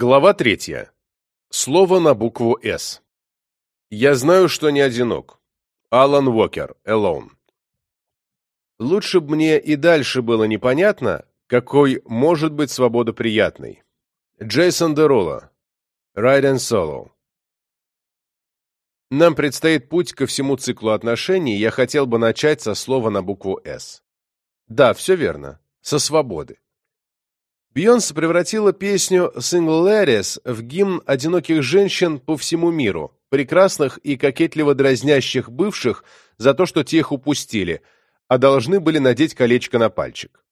Глава третья. Слово на букву «С». Я знаю, что не одинок. Алан Уокер, Alone. Лучше бы мне и дальше было непонятно, какой может быть свобода приятной. Джейсон Дерола. Ride and Solo. Нам предстоит путь ко всему циклу отношений, я хотел бы начать со слова на букву «С». Да, все верно. Со свободы. Бейонсе превратила песню «Single Ladies» в гимн одиноких женщин по всему миру, прекрасных и кокетливо дразнящих бывших за то, что те их упустили, а должны были надеть колечко на пальчик.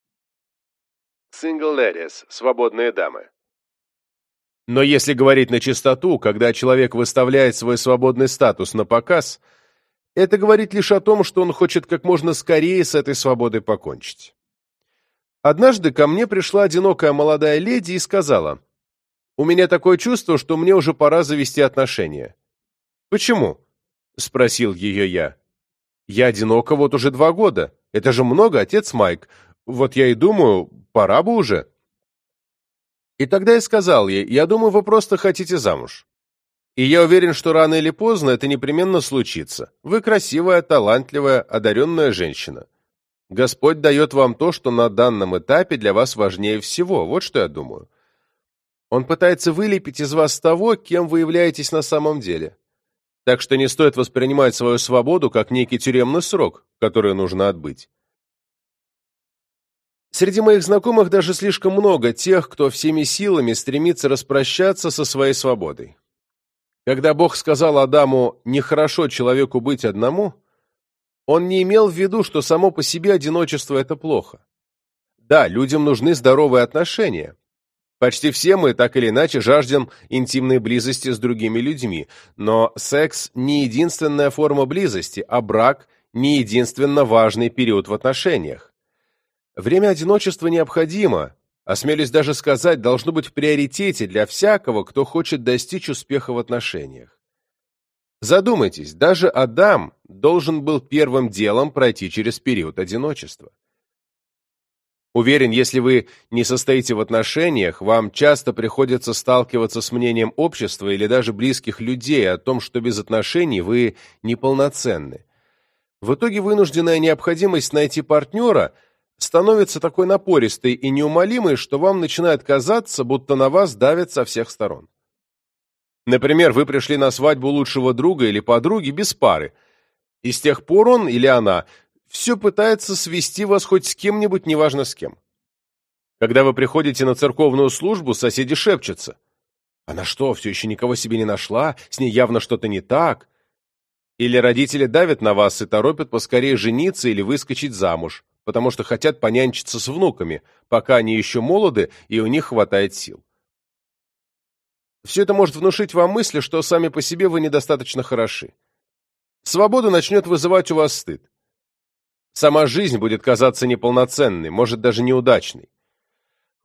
Single Ladies – свободные дамы. Но если говорить на чистоту, когда человек выставляет свой свободный статус на показ, это говорит лишь о том, что он хочет как можно скорее с этой свободой покончить. Однажды ко мне пришла одинокая молодая леди и сказала, «У меня такое чувство, что мне уже пора завести отношения». «Почему?» — спросил ее я. «Я одинока вот уже два года. Это же много, отец Майк. Вот я и думаю, пора бы уже». И тогда я сказал ей, «Я думаю, вы просто хотите замуж. И я уверен, что рано или поздно это непременно случится. Вы красивая, талантливая, одаренная женщина. Господь дает вам то, что на данном этапе для вас важнее всего. Вот что я думаю. Он пытается вылепить из вас того, кем вы являетесь на самом деле. Так что не стоит воспринимать свою свободу как некий тюремный срок, который нужно отбыть. Среди моих знакомых даже слишком много тех, кто всеми силами стремится распрощаться со своей свободой. Когда Бог сказал Адаму «нехорошо человеку быть одному», он не имел в виду, что само по себе одиночество – это плохо. Да, людям нужны здоровые отношения. Почти все мы так или иначе жаждем интимной близости с другими людьми, но секс – не единственная форма близости, а брак – не единственно важный период в отношениях. Время одиночества необходимо, осмелюсь даже сказать, должно быть в приоритете для всякого, кто хочет достичь успеха в отношениях. Задумайтесь, даже Адам должен был первым делом пройти через период одиночества. Уверен, если вы не состоите в отношениях, вам часто приходится сталкиваться с мнением общества или даже близких людей о том, что без отношений вы неполноценны. В итоге вынужденная необходимость найти партнера становится такой напористой и неумолимой, что вам начинает казаться, будто на вас давят со всех сторон. Например, вы пришли на свадьбу лучшего друга или подруги без пары, и с тех пор он или она все пытается свести вас хоть с кем-нибудь, неважно с кем. Когда вы приходите на церковную службу, соседи шепчутся. Она что, все еще никого себе не нашла? С ней явно что-то не так. Или родители давят на вас и торопят поскорее жениться или выскочить замуж, потому что хотят понянчиться с внуками, пока они еще молоды и у них хватает сил. Все это может внушить вам мысли, что сами по себе вы недостаточно хороши. Свобода начнет вызывать у вас стыд. Сама жизнь будет казаться неполноценной, может даже неудачной.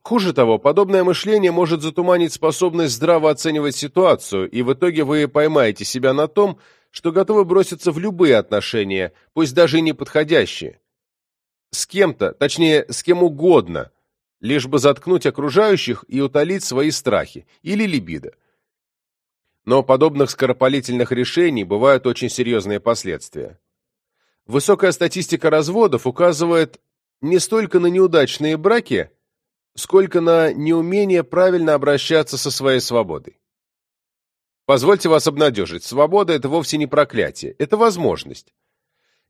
Хуже того, подобное мышление может затуманить способность здраво оценивать ситуацию, и в итоге вы поймаете себя на том, что готовы броситься в любые отношения, пусть даже и неподходящие. С кем-то, точнее, с кем угодно, лишь бы заткнуть окружающих и утолить свои страхи или либидо. Но подобных скоропалительных решений бывают очень серьезные последствия. Высокая статистика разводов указывает не столько на неудачные браки, сколько на неумение правильно обращаться со своей свободой. Позвольте вас обнадежить, свобода – это вовсе не проклятие, это возможность.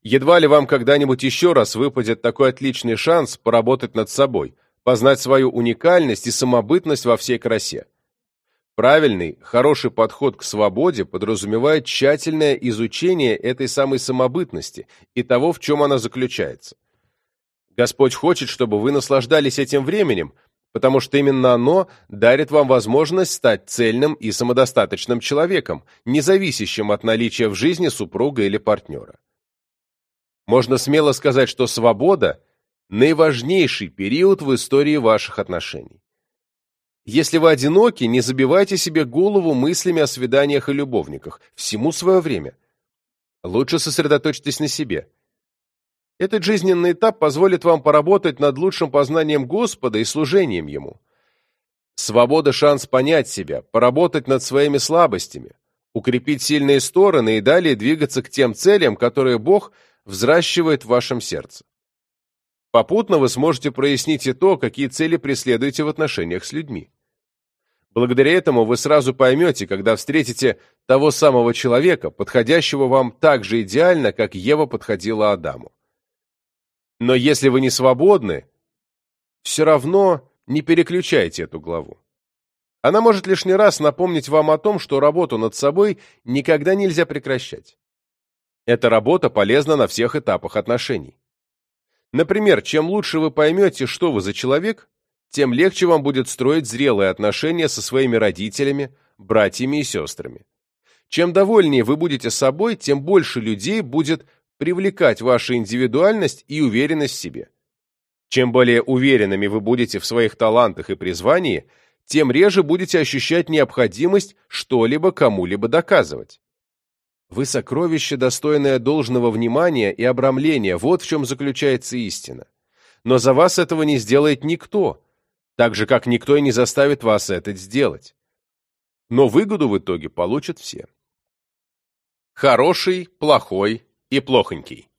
Едва ли вам когда-нибудь еще раз выпадет такой отличный шанс поработать над собой, познать свою уникальность и самобытность во всей красе. Правильный, хороший подход к свободе подразумевает тщательное изучение этой самой самобытности и того, в чем она заключается. Господь хочет, чтобы вы наслаждались этим временем, потому что именно оно дарит вам возможность стать цельным и самодостаточным человеком, не зависящим от наличия в жизни супруга или партнера. Можно смело сказать, что свобода – наиважнейший период в истории ваших отношений. Если вы одиноки, не забивайте себе голову мыслями о свиданиях и любовниках. Всему свое время. Лучше сосредоточьтесь на себе. Этот жизненный этап позволит вам поработать над лучшим познанием Господа и служением Ему. Свобода – шанс понять себя, поработать над своими слабостями, укрепить сильные стороны и далее двигаться к тем целям, которые Бог взращивает в вашем сердце. Попутно вы сможете прояснить и то, какие цели преследуете в отношениях с людьми. Благодаря этому вы сразу поймете, когда встретите того самого человека, подходящего вам так же идеально, как Ева подходила Адаму. Но если вы не свободны, все равно не переключайте эту главу. Она может лишний раз напомнить вам о том, что работу над собой никогда нельзя прекращать. Эта работа полезна на всех этапах отношений. Например, чем лучше вы поймете, что вы за человек, тем легче вам будет строить зрелые отношения со своими родителями, братьями и сестрами. Чем довольнее вы будете собой, тем больше людей будет привлекать ваша индивидуальность и уверенность в себе. Чем более уверенными вы будете в своих талантах и призвании, тем реже будете ощущать необходимость что-либо кому-либо доказывать. Вы сокровище, достойное должного внимания и обрамления, вот в чем заключается истина. Но за вас этого не сделает никто, так же, как никто и не заставит вас это сделать. Но выгоду в итоге получат все. Хороший, плохой и плохонький.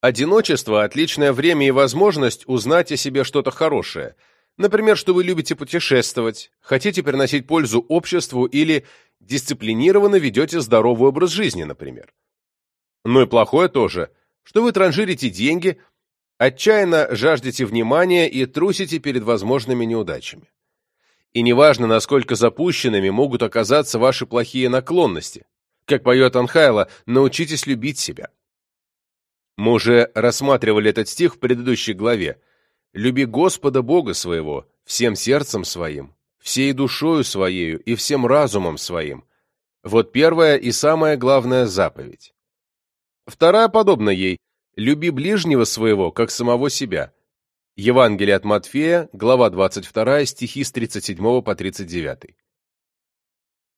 Одиночество – отличное время и возможность узнать о себе что-то хорошее. Например, что вы любите путешествовать, хотите приносить пользу обществу или дисциплинированно ведете здоровый образ жизни, например. Ну и плохое тоже, что вы транжирите деньги – Отчаянно жаждете внимания и трусите перед возможными неудачами. И неважно, насколько запущенными могут оказаться ваши плохие наклонности. Как поет Анхайла, научитесь любить себя. Мы уже рассматривали этот стих в предыдущей главе. «Люби Господа Бога своего всем сердцем своим, всей душою своею и всем разумом своим». Вот первая и самая главная заповедь. Вторая подобна ей «Люби ближнего своего, как самого себя». Евангелие от Матфея, глава 22, стихи с 37 по 39.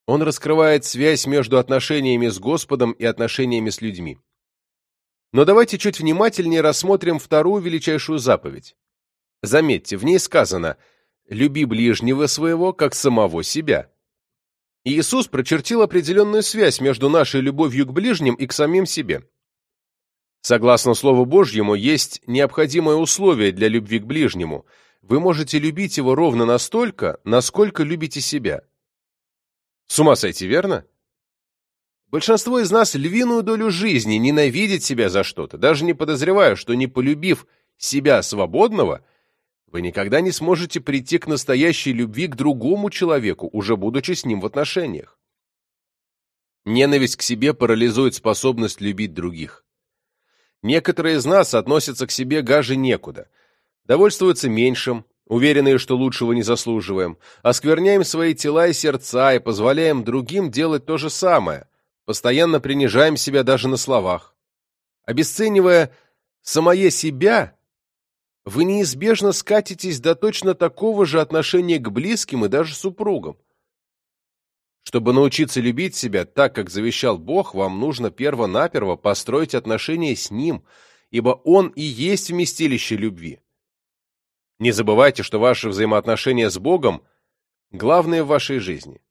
Он раскрывает связь между отношениями с Господом и отношениями с людьми. Но давайте чуть внимательнее рассмотрим вторую величайшую заповедь. Заметьте, в ней сказано «люби ближнего своего, как самого себя». Иисус прочертил определенную связь между нашей любовью к ближним и к самим себе. Согласно Слову Божьему, есть необходимое условие для любви к ближнему. Вы можете любить его ровно настолько, насколько любите себя. С ума сойти, верно? Большинство из нас львиную долю жизни ненавидит себя за что-то, даже не подозревая, что не полюбив себя свободного, вы никогда не сможете прийти к настоящей любви к другому человеку, уже будучи с ним в отношениях. Ненависть к себе парализует способность любить других. Некоторые из нас относятся к себе гаже некуда, довольствуются меньшим, уверенные, что лучшего не заслуживаем, оскверняем свои тела и сердца и позволяем другим делать то же самое, постоянно принижаем себя даже на словах. Обесценивая самое себя, вы неизбежно скатитесь до точно такого же отношения к близким и даже супругам. Чтобы научиться любить себя так, как завещал Бог, вам нужно перво-наперво построить отношения с Ним, ибо Он и есть вместилище любви. Не забывайте, что ваши взаимоотношения с Богом – главное в вашей жизни.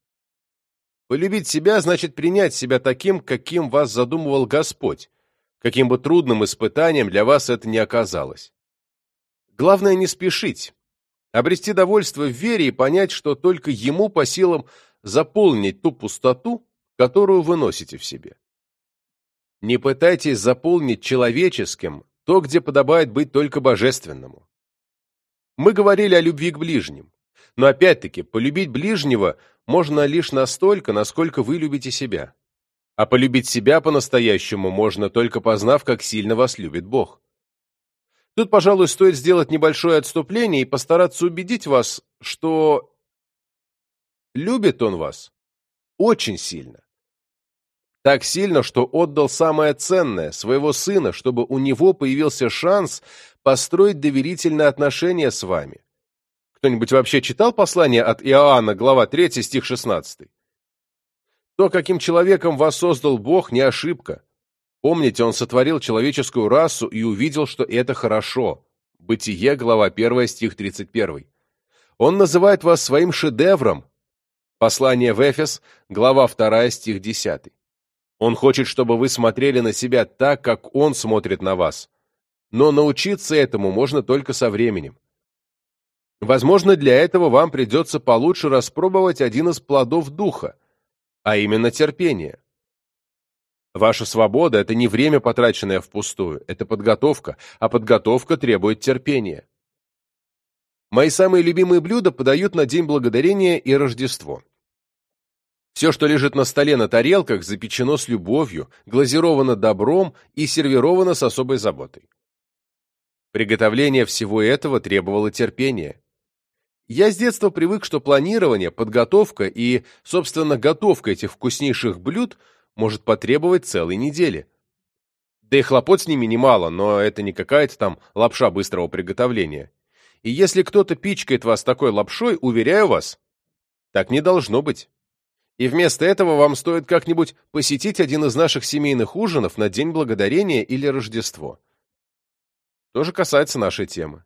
Полюбить себя значит принять себя таким, каким вас задумывал Господь, каким бы трудным испытанием для вас это ни оказалось. Главное не спешить, обрести довольство в вере и понять, что только Ему по силам – заполнить ту пустоту, которую вы носите в себе. Не пытайтесь заполнить человеческим то, где подобает быть только божественному. Мы говорили о любви к ближним, но опять-таки полюбить ближнего можно лишь настолько, насколько вы любите себя. А полюбить себя по-настоящему можно только познав, как сильно вас любит Бог. Тут, пожалуй, стоит сделать небольшое отступление и постараться убедить вас, что Любит он вас очень сильно. Так сильно, что отдал самое ценное, своего сына, чтобы у него появился шанс построить доверительные отношения с вами. Кто-нибудь вообще читал послание от Иоанна, глава 3, стих 16? То, каким человеком вас создал Бог, не ошибка. Помните, Он сотворил человеческую расу и увидел, что это хорошо. Бытие, глава 1, стих 31. Он называет вас своим шедевром. Послание в Эфес, глава 2, стих 10. Он хочет, чтобы вы смотрели на себя так, как он смотрит на вас. Но научиться этому можно только со временем. Возможно, для этого вам придется получше распробовать один из плодов духа, а именно терпение. Ваша свобода – это не время, потраченное впустую, это подготовка, а подготовка требует терпения. Мои самые любимые блюда подают на День Благодарения и Рождество. Все, что лежит на столе на тарелках, запечено с любовью, глазировано добром и сервировано с особой заботой. Приготовление всего этого требовало терпения. Я с детства привык, что планирование, подготовка и, собственно, готовка этих вкуснейших блюд может потребовать целой недели. Да и хлопот с ними немало, но это не какая-то там лапша быстрого приготовления. И если кто-то пичкает вас такой лапшой, уверяю вас, так не должно быть. И вместо этого вам стоит как-нибудь посетить один из наших семейных ужинов на День Благодарения или Рождество. Тоже касается нашей темы.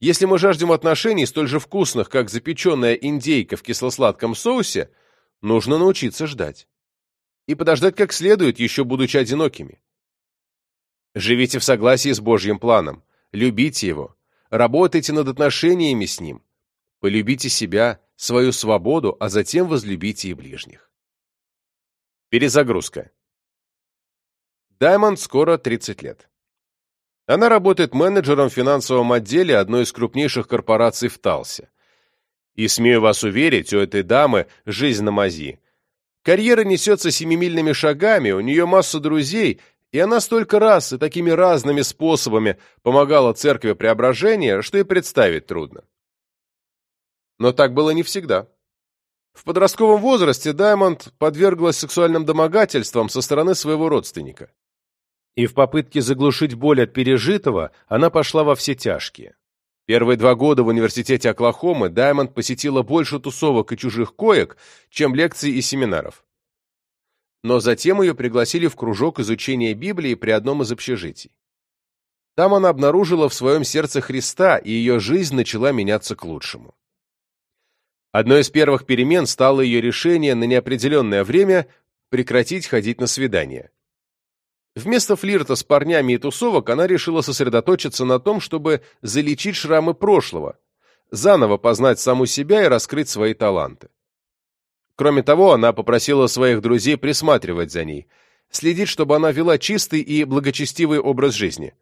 Если мы жаждем отношений столь же вкусных, как запеченная индейка в кисло-сладком соусе, нужно научиться ждать. И подождать как следует, еще будучи одинокими. Живите в согласии с Божьим планом, любите его, работайте над отношениями с ним, полюбите себя, свою свободу, а затем возлюбите и ближних. Перезагрузка. Даймонд скоро 30 лет. Она работает менеджером в финансовом отделе одной из крупнейших корпораций в Талсе. И, смею вас уверить, у этой дамы жизнь на мази. Карьера несется семимильными шагами, у нее масса друзей, и она столько раз и такими разными способами помогала церкви преображения, что и представить трудно. Но так было не всегда. В подростковом возрасте Даймонд подверглась сексуальным домогательствам со стороны своего родственника. И в попытке заглушить боль от пережитого она пошла во все тяжкие. Первые два года в университете Оклахомы Даймонд посетила больше тусовок и чужих коек, чем лекций и семинаров но затем ее пригласили в кружок изучения Библии при одном из общежитий. Там она обнаружила в своем сердце Христа, и ее жизнь начала меняться к лучшему. Одной из первых перемен стало ее решение на неопределенное время прекратить ходить на свидания. Вместо флирта с парнями и тусовок она решила сосредоточиться на том, чтобы залечить шрамы прошлого, заново познать саму себя и раскрыть свои таланты. Кроме того, она попросила своих друзей присматривать за ней, следить, чтобы она вела чистый и благочестивый образ жизни.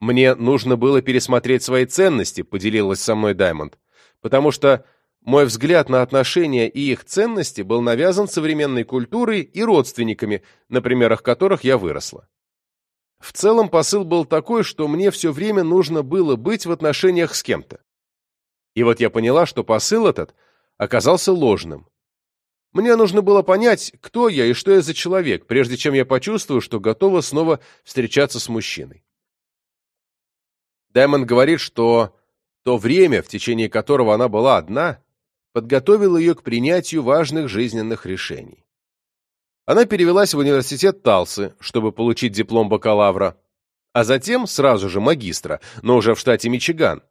«Мне нужно было пересмотреть свои ценности», — поделилась со мной Даймонд, «потому что мой взгляд на отношения и их ценности был навязан современной культурой и родственниками, на примерах которых я выросла. В целом посыл был такой, что мне все время нужно было быть в отношениях с кем-то. И вот я поняла, что посыл этот оказался ложным. Мне нужно было понять, кто я и что я за человек, прежде чем я почувствую, что готова снова встречаться с мужчиной. Даймонд говорит, что то время, в течение которого она была одна, подготовило ее к принятию важных жизненных решений. Она перевелась в университет Талсы, чтобы получить диплом бакалавра, а затем сразу же магистра, но уже в штате Мичиган,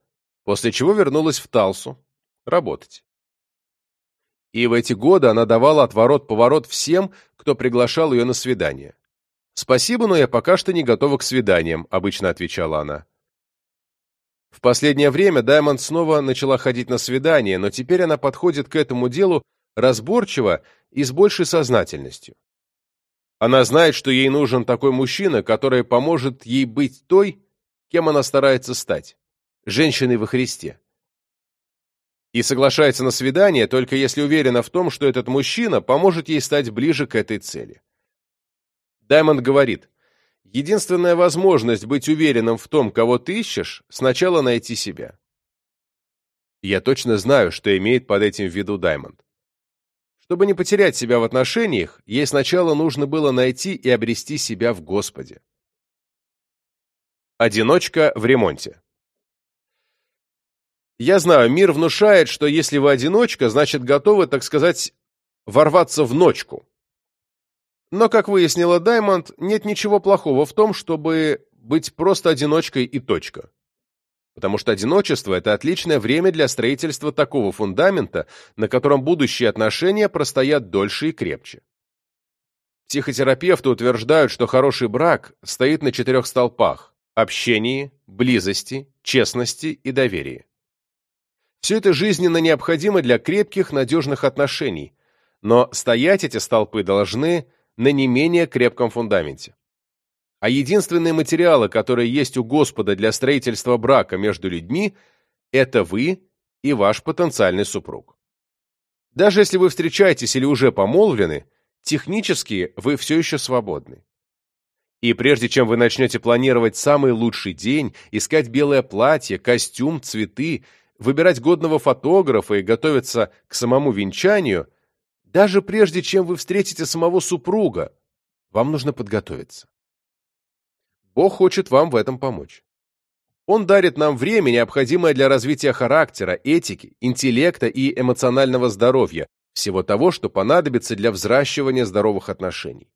после чего вернулась в Талсу работать. И в эти годы она давала отворот-поворот всем, кто приглашал ее на свидание. «Спасибо, но я пока что не готова к свиданиям», — обычно отвечала она. В последнее время Даймонд снова начала ходить на свидания, но теперь она подходит к этому делу разборчиво и с большей сознательностью. Она знает, что ей нужен такой мужчина, который поможет ей быть той, кем она старается стать – женщиной во Христе и соглашается на свидание только если уверена в том, что этот мужчина поможет ей стать ближе к этой цели. Даймонд говорит, единственная возможность быть уверенным в том, кого ты ищешь, сначала найти себя. Я точно знаю, что имеет под этим в виду Даймонд. Чтобы не потерять себя в отношениях, ей сначала нужно было найти и обрести себя в Господе. Одиночка в ремонте. Я знаю, мир внушает, что если вы одиночка, значит готовы, так сказать, ворваться в ночку. Но, как выяснила Даймонд, нет ничего плохого в том, чтобы быть просто одиночкой и точка. потому что одиночество – это отличное время для строительства такого фундамента, на котором будущие отношения простоят дольше и крепче. Психотерапевты утверждают, что хороший брак стоит на четырех столпах – общении, близости, честности и доверии. Все это жизненно необходимо для крепких, надежных отношений, но стоять эти столпы должны на не менее крепком фундаменте. А единственные материалы, которые есть у Господа для строительства брака между людьми, это вы и ваш потенциальный супруг. Даже если вы встречаетесь или уже помолвлены, технически вы все еще свободны. И прежде чем вы начнете планировать самый лучший день, искать белое платье, костюм, цветы, выбирать годного фотографа и готовиться к самому венчанию, даже прежде чем вы встретите самого супруга, вам нужно подготовиться. Бог хочет вам в этом помочь. Он дарит нам время, необходимое для развития характера, этики, интеллекта и эмоционального здоровья, всего того, что понадобится для взращивания здоровых отношений.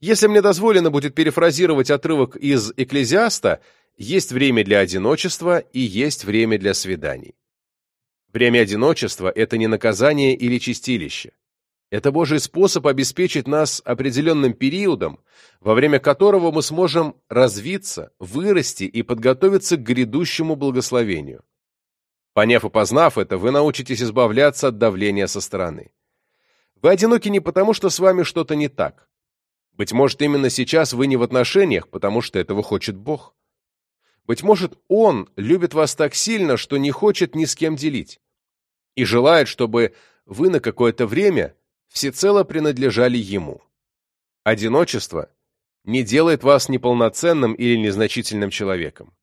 Если мне дозволено будет перефразировать отрывок из «Экклезиаста», есть время для одиночества и есть время для свиданий. Время одиночества – это не наказание или чистилище. Это Божий способ обеспечить нас определенным периодом, во время которого мы сможем развиться, вырасти и подготовиться к грядущему благословению. Поняв и познав это, вы научитесь избавляться от давления со стороны. Вы одиноки не потому, что с вами что-то не так. Быть может, именно сейчас вы не в отношениях, потому что этого хочет Бог. Быть может, Он любит вас так сильно, что не хочет ни с кем делить. И желает, чтобы вы на какое-то время всецело принадлежали ему. Одиночество не делает вас неполноценным или незначительным человеком.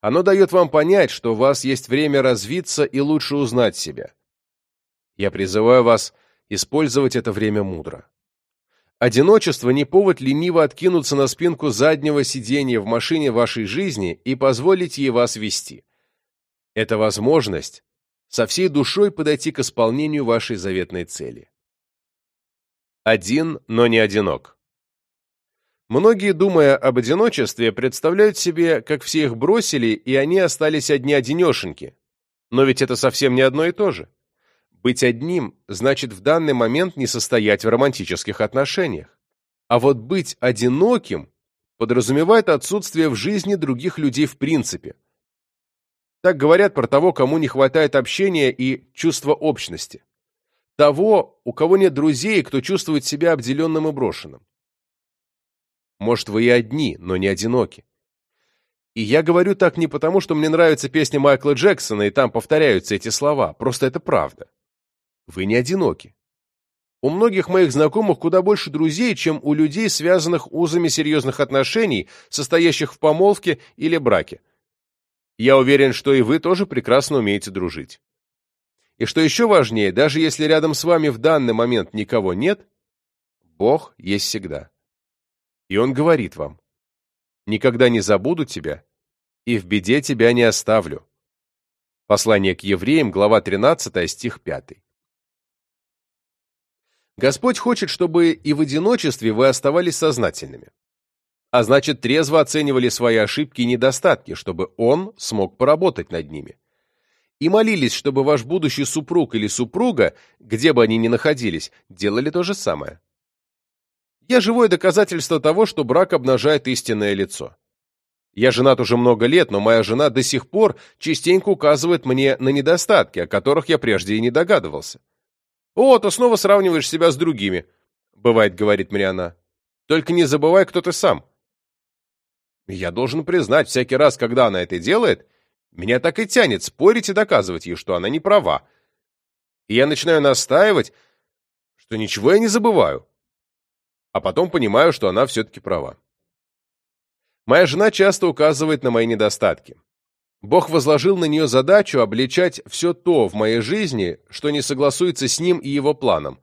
Оно дает вам понять, что у вас есть время развиться и лучше узнать себя. Я призываю вас использовать это время мудро. Одиночество не повод лениво откинуться на спинку заднего сиденья в машине вашей жизни и позволить ей вас вести. Это возможность со всей душой подойти к исполнению вашей заветной цели. Один, но не одинок. Многие, думая об одиночестве, представляют себе, как все их бросили, и они остались одни-одинешеньки. Но ведь это совсем не одно и то же. Быть одним значит в данный момент не состоять в романтических отношениях. А вот быть одиноким подразумевает отсутствие в жизни других людей в принципе. Так говорят про того, кому не хватает общения и чувства общности того, у кого нет друзей, кто чувствует себя обделенным и брошенным. Может, вы и одни, но не одиноки. И я говорю так не потому, что мне нравится песня Майкла Джексона, и там повторяются эти слова, просто это правда. Вы не одиноки. У многих моих знакомых куда больше друзей, чем у людей, связанных узами серьезных отношений, состоящих в помолвке или браке. Я уверен, что и вы тоже прекрасно умеете дружить. И что еще важнее, даже если рядом с вами в данный момент никого нет, Бог есть всегда. И Он говорит вам, «Никогда не забуду тебя, и в беде тебя не оставлю». Послание к евреям, глава 13, стих 5. Господь хочет, чтобы и в одиночестве вы оставались сознательными. А значит, трезво оценивали свои ошибки и недостатки, чтобы Он смог поработать над ними и молились, чтобы ваш будущий супруг или супруга, где бы они ни находились, делали то же самое. Я живое доказательство того, что брак обнажает истинное лицо. Я женат уже много лет, но моя жена до сих пор частенько указывает мне на недостатки, о которых я прежде и не догадывался. «О, ты снова сравниваешь себя с другими», — бывает, говорит мне она. «Только не забывай, кто ты сам». Я должен признать, всякий раз, когда она это делает, меня так и тянет спорить и доказывать ей, что она не права. И я начинаю настаивать, что ничего я не забываю. А потом понимаю, что она все-таки права. Моя жена часто указывает на мои недостатки. Бог возложил на нее задачу обличать все то в моей жизни, что не согласуется с ним и его планом,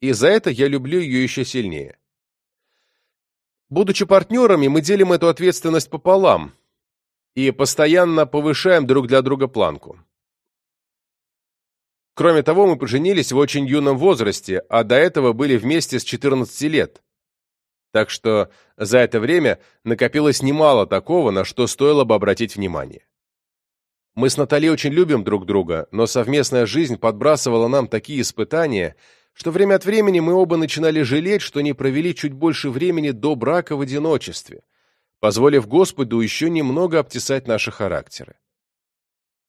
и за это я люблю ее еще сильнее. Будучи партнерами, мы делим эту ответственность пополам, и постоянно повышаем друг для друга планку. Кроме того, мы поженились в очень юном возрасте, а до этого были вместе с 14 лет. Так что за это время накопилось немало такого, на что стоило бы обратить внимание. Мы с Натали очень любим друг друга, но совместная жизнь подбрасывала нам такие испытания, что время от времени мы оба начинали жалеть, что не провели чуть больше времени до брака в одиночестве, позволив Господу еще немного обтесать наши характеры.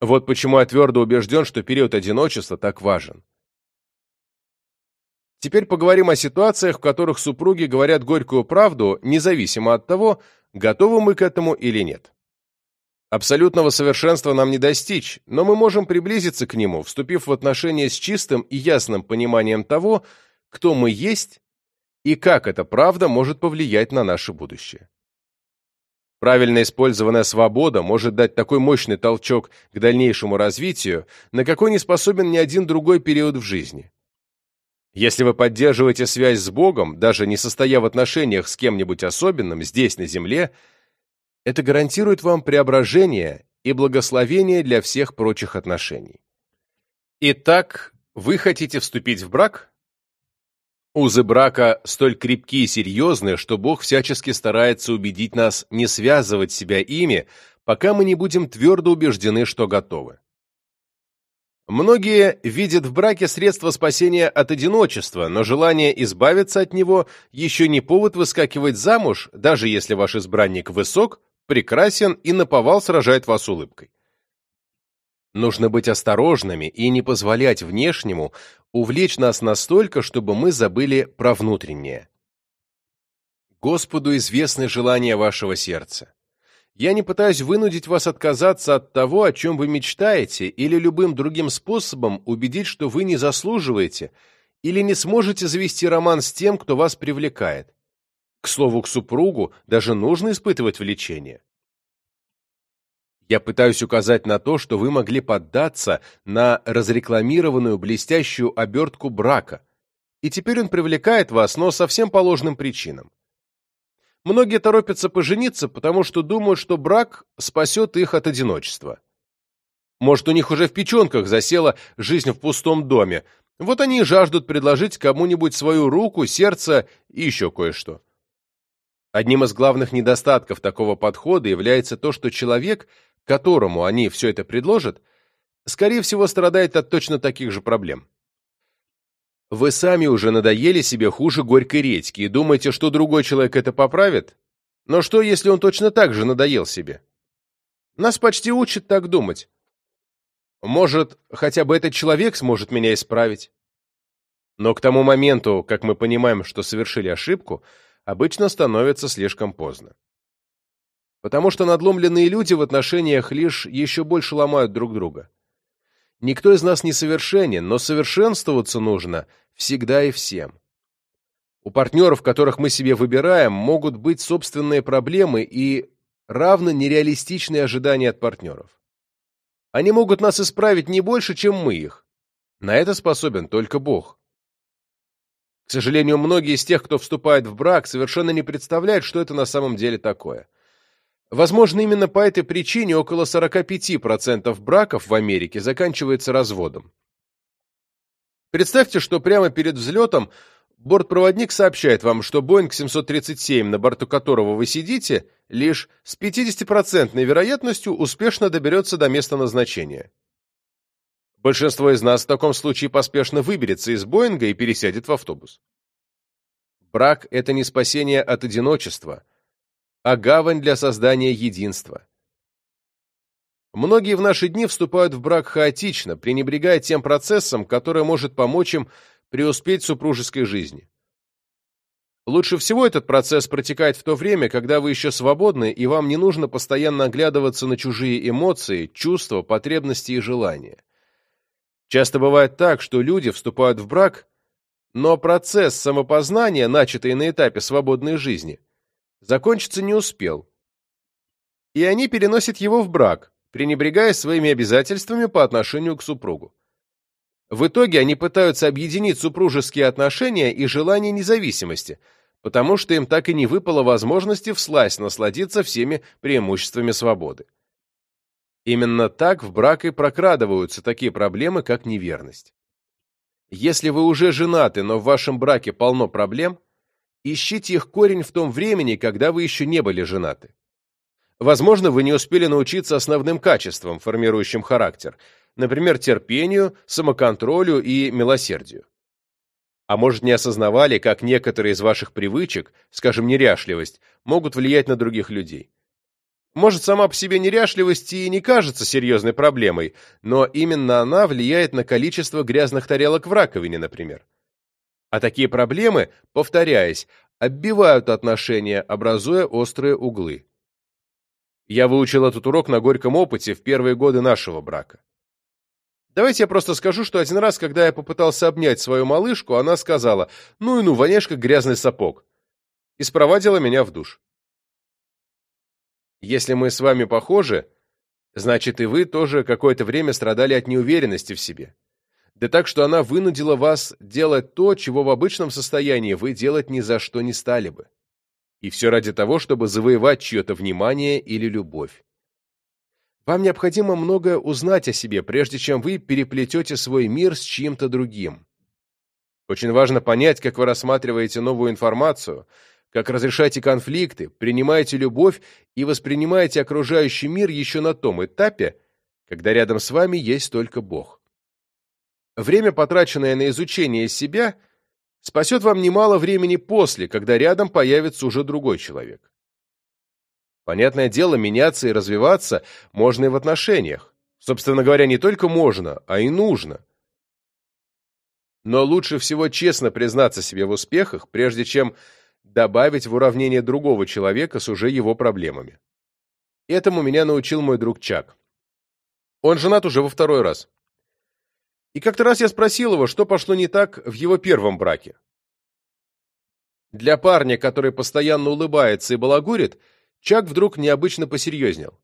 Вот почему я твердо убежден, что период одиночества так важен. Теперь поговорим о ситуациях, в которых супруги говорят горькую правду, независимо от того, готовы мы к этому или нет. Абсолютного совершенства нам не достичь, но мы можем приблизиться к нему, вступив в отношения с чистым и ясным пониманием того, кто мы есть и как эта правда может повлиять на наше будущее. Правильно использованная свобода может дать такой мощный толчок к дальнейшему развитию, на какой не способен ни один другой период в жизни. Если вы поддерживаете связь с Богом, даже не состоя в отношениях с кем-нибудь особенным здесь, на земле, это гарантирует вам преображение и благословение для всех прочих отношений. Итак, вы хотите вступить в брак? Узы брака столь крепкие и серьезные, что Бог всячески старается убедить нас не связывать себя ими, пока мы не будем твердо убеждены, что готовы. Многие видят в браке средство спасения от одиночества, но желание избавиться от него еще не повод выскакивать замуж, даже если ваш избранник высок, прекрасен и наповал сражает вас улыбкой. Нужно быть осторожными и не позволять внешнему увлечь нас настолько, чтобы мы забыли про внутреннее. Господу известны желания вашего сердца. Я не пытаюсь вынудить вас отказаться от того, о чем вы мечтаете, или любым другим способом убедить, что вы не заслуживаете или не сможете завести роман с тем, кто вас привлекает. К слову, к супругу даже нужно испытывать влечение. Я пытаюсь указать на то, что вы могли поддаться на разрекламированную блестящую обертку брака, и теперь он привлекает вас, но совсем по ложным причинам. Многие торопятся пожениться, потому что думают, что брак спасет их от одиночества. Может, у них уже в печенках засела жизнь в пустом доме. Вот они и жаждут предложить кому-нибудь свою руку, сердце и еще кое-что. Одним из главных недостатков такого подхода является то, что человек, которому они все это предложат, скорее всего, страдает от точно таких же проблем. Вы сами уже надоели себе хуже горькой редьки и думаете, что другой человек это поправит? Но что, если он точно так же надоел себе? Нас почти учат так думать. Может, хотя бы этот человек сможет меня исправить. Но к тому моменту, как мы понимаем, что совершили ошибку, обычно становится слишком поздно. Потому что надломленные люди в отношениях лишь еще больше ломают друг друга. Никто из нас не совершенен, но совершенствоваться нужно всегда и всем. У партнеров, которых мы себе выбираем, могут быть собственные проблемы и равно нереалистичные ожидания от партнеров. Они могут нас исправить не больше, чем мы их. На это способен только Бог. К сожалению, многие из тех, кто вступает в брак, совершенно не представляют, что это на самом деле такое. Возможно, именно по этой причине около 45% браков в Америке заканчивается разводом. Представьте, что прямо перед взлетом бортпроводник сообщает вам, что Boeing 737, на борту которого вы сидите, лишь с 50% вероятностью успешно доберется до места назначения. Большинство из нас в таком случае поспешно выберется из Боинга и пересядет в автобус. Брак – это не спасение от одиночества – а гавань для создания единства. Многие в наши дни вступают в брак хаотично, пренебрегая тем процессом, который может помочь им преуспеть в супружеской жизни. Лучше всего этот процесс протекает в то время, когда вы еще свободны, и вам не нужно постоянно оглядываться на чужие эмоции, чувства, потребности и желания. Часто бывает так, что люди вступают в брак, но процесс самопознания, начатый на этапе свободной жизни, закончиться не успел. И они переносят его в брак, пренебрегая своими обязательствами по отношению к супругу. В итоге они пытаются объединить супружеские отношения и желание независимости, потому что им так и не выпало возможности всласть насладиться всеми преимуществами свободы. Именно так в брак и прокрадываются такие проблемы, как неверность. Если вы уже женаты, но в вашем браке полно проблем, Ищите их корень в том времени, когда вы еще не были женаты. Возможно, вы не успели научиться основным качествам, формирующим характер, например, терпению, самоконтролю и милосердию. А может, не осознавали, как некоторые из ваших привычек, скажем, неряшливость, могут влиять на других людей. Может, сама по себе неряшливость и не кажется серьезной проблемой, но именно она влияет на количество грязных тарелок в раковине, например. А такие проблемы, повторяясь, оббивают отношения, образуя острые углы. Я выучил этот урок на горьком опыте в первые годы нашего брака. Давайте я просто скажу, что один раз, когда я попытался обнять свою малышку, она сказала «ну и ну, воняешь как грязный сапог» и спровадила меня в душ. Если мы с вами похожи, значит и вы тоже какое-то время страдали от неуверенности в себе. Да так, что она вынудила вас делать то, чего в обычном состоянии вы делать ни за что не стали бы. И все ради того, чтобы завоевать чье-то внимание или любовь. Вам необходимо многое узнать о себе, прежде чем вы переплетете свой мир с чьим-то другим. Очень важно понять, как вы рассматриваете новую информацию, как разрешаете конфликты, принимаете любовь и воспринимаете окружающий мир еще на том этапе, когда рядом с вами есть только Бог. Время, потраченное на изучение себя, спасет вам немало времени после, когда рядом появится уже другой человек. Понятное дело, меняться и развиваться можно и в отношениях. Собственно говоря, не только можно, а и нужно. Но лучше всего честно признаться себе в успехах, прежде чем добавить в уравнение другого человека с уже его проблемами. Этому меня научил мой друг Чак. Он женат уже во второй раз. И как-то раз я спросил его, что пошло не так в его первом браке. Для парня, который постоянно улыбается и балагурит, Чак вдруг необычно посерьезнел.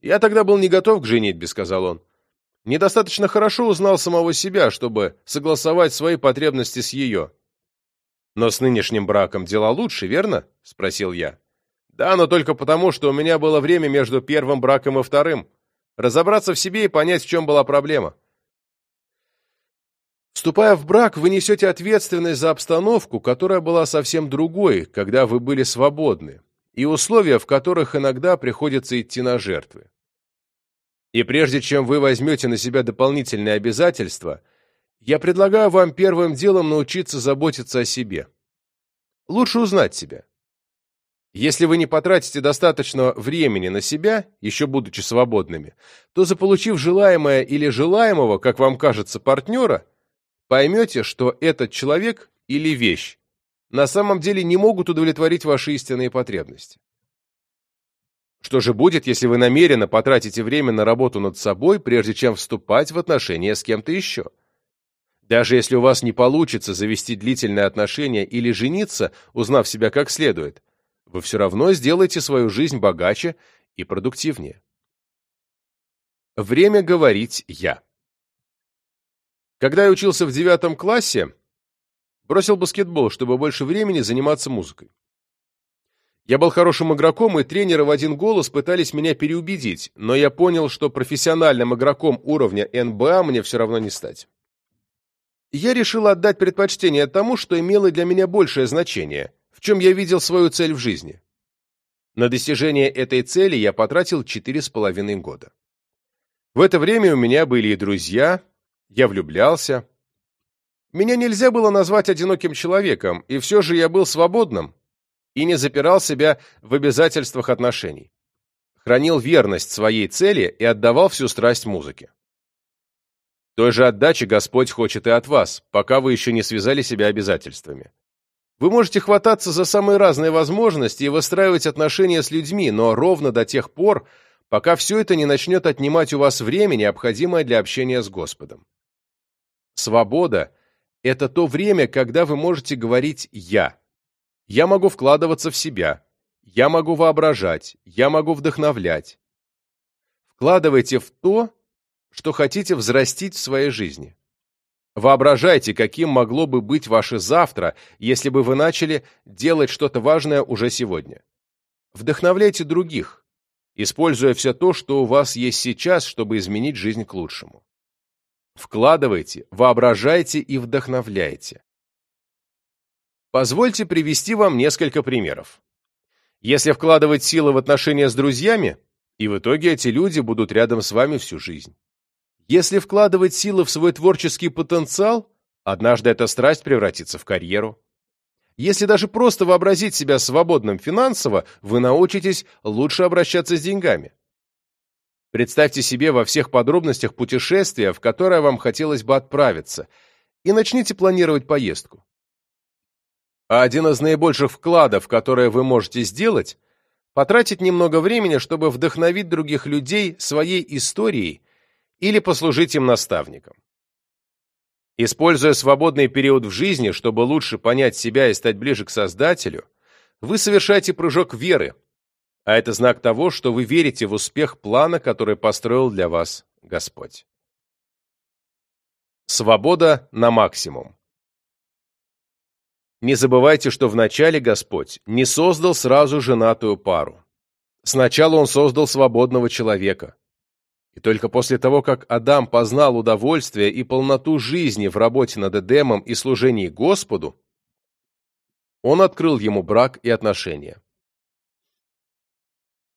«Я тогда был не готов к женитьбе», — сказал он. «Недостаточно хорошо узнал самого себя, чтобы согласовать свои потребности с ее. «Но с нынешним браком дела лучше, верно?» — спросил я. «Да, но только потому, что у меня было время между первым браком и вторым. Разобраться в себе и понять, в чем была проблема». Вступая в брак, вы несете ответственность за обстановку, которая была совсем другой, когда вы были свободны, и условия, в которых иногда приходится идти на жертвы. И прежде чем вы возьмете на себя дополнительные обязательства – я предлагаю вам первым делом научиться заботиться о себе. Лучше узнать себя. Если вы не потратите достаточно времени на себя, еще будучи свободными, то, заполучив желаемое или желаемого, как вам кажется, партнера, поймете, что этот человек или вещь на самом деле не могут удовлетворить ваши истинные потребности. Что же будет, если вы намеренно потратите время на работу над собой, прежде чем вступать в отношения с кем-то еще? Даже если у вас не получится завести длительные отношения или жениться, узнав себя как следует, вы все равно сделаете свою жизнь богаче и продуктивнее. Время говорить «я». Когда я учился в девятом классе, бросил баскетбол, чтобы больше времени заниматься музыкой. Я был хорошим игроком, и тренеры в один голос пытались меня переубедить, но я понял, что профессиональным игроком уровня НБА мне все равно не стать я решил отдать предпочтение тому, что имело для меня большее значение, в чем я видел свою цель в жизни. На достижение этой цели я потратил четыре с половиной года. В это время у меня были и друзья, я влюблялся. Меня нельзя было назвать одиноким человеком, и все же я был свободным и не запирал себя в обязательствах отношений. Хранил верность своей цели и отдавал всю страсть музыке. Той же отдачи Господь хочет и от вас, пока вы еще не связали себя обязательствами. Вы можете хвататься за самые разные возможности и выстраивать отношения с людьми, но ровно до тех пор, пока все это не начнет отнимать у вас время, необходимое для общения с Господом. Свобода – это то время, когда вы можете говорить «я». Я могу вкладываться в себя. Я могу воображать. Я могу вдохновлять. Вкладывайте в то, что хотите взрастить в своей жизни. Воображайте, каким могло бы быть ваше завтра, если бы вы начали делать что-то важное уже сегодня. Вдохновляйте других, используя все то, что у вас есть сейчас, чтобы изменить жизнь к лучшему. Вкладывайте, воображайте и вдохновляйте. Позвольте привести вам несколько примеров. Если вкладывать силы в отношения с друзьями, и в итоге эти люди будут рядом с вами всю жизнь. Если вкладывать силы в свой творческий потенциал, однажды эта страсть превратится в карьеру. Если даже просто вообразить себя свободным финансово, вы научитесь лучше обращаться с деньгами. Представьте себе во всех подробностях путешествия, в которое вам хотелось бы отправиться, и начните планировать поездку. А один из наибольших вкладов, которые вы можете сделать, потратить немного времени, чтобы вдохновить других людей своей историей или послужить им наставником. Используя свободный период в жизни, чтобы лучше понять себя и стать ближе к Создателю, вы совершаете прыжок веры, а это знак того, что вы верите в успех плана, который построил для вас Господь. Свобода на максимум. Не забывайте, что вначале Господь не создал сразу женатую пару. Сначала Он создал свободного человека. И только после того, как Адам познал удовольствие и полноту жизни в работе над Эдемом и служении Господу, он открыл ему брак и отношения.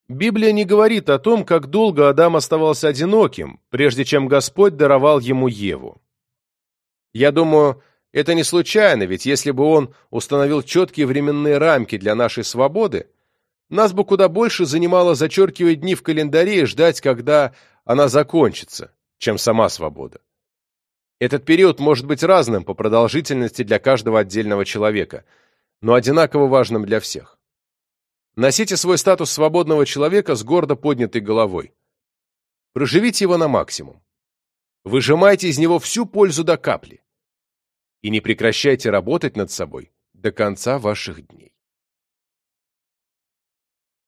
Библия не говорит о том, как долго Адам оставался одиноким, прежде чем Господь даровал ему Еву. Я думаю, это не случайно, ведь если бы он установил четкие временные рамки для нашей свободы, нас бы куда больше занимало зачеркивать дни в календаре и ждать, когда она закончится, чем сама свобода. Этот период может быть разным по продолжительности для каждого отдельного человека, но одинаково важным для всех. Носите свой статус свободного человека с гордо поднятой головой. Проживите его на максимум. Выжимайте из него всю пользу до капли. И не прекращайте работать над собой до конца ваших дней.